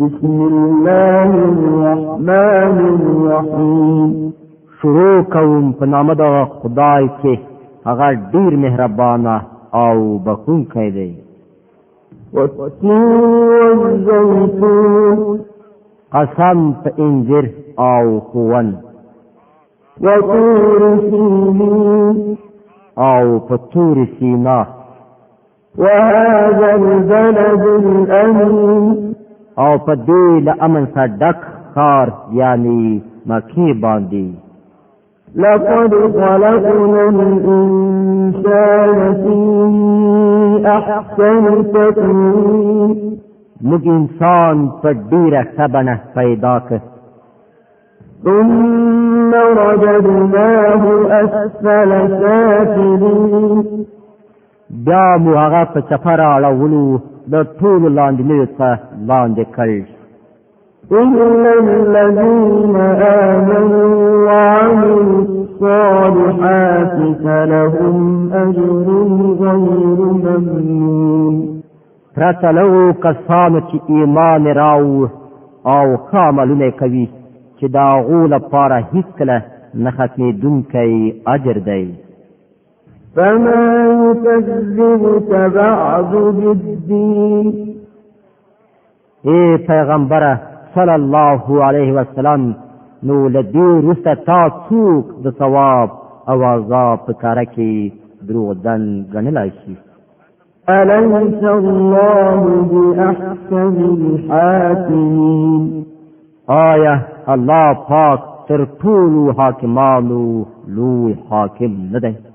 بسم الله الرحمن الرحیم شروع کوم په نام د خدای کې هغه ډیر مهربانه او بخښونکی دی قسم په انجیر او خوون او په تور سینا وهذا البلد الامن او په دې له امن سره ډک خار یعنی مکی باندې لقد خلقنا الإنسان في أحسن تقويم موږ انسان په ډیره سبنه پیدا کړ ثم رددناه أسفل سافلين بیا مو هغه په چپره اړولو د ټول لاندې نیسه لاندې کړ إلا الذين آمنوا وعملوا الصالحات فلهم أجر غير ممنون پرتلو کسانو چې ایمان راو او خاملونه کوي چې دا غول لپاره هیڅ کله نه ختمېدونکی اجر دی فما يكذبك بعد بالدين اے پیغمبر صلی الله علیه وسلم نو لدې رسته تا څوک د ثواب او عذاب په کار کې دروغدن غنلای شي أليس الله بأحسن الحاكمين آية الله پاک تر ټولو حاکمانو لوی حاکم نه دی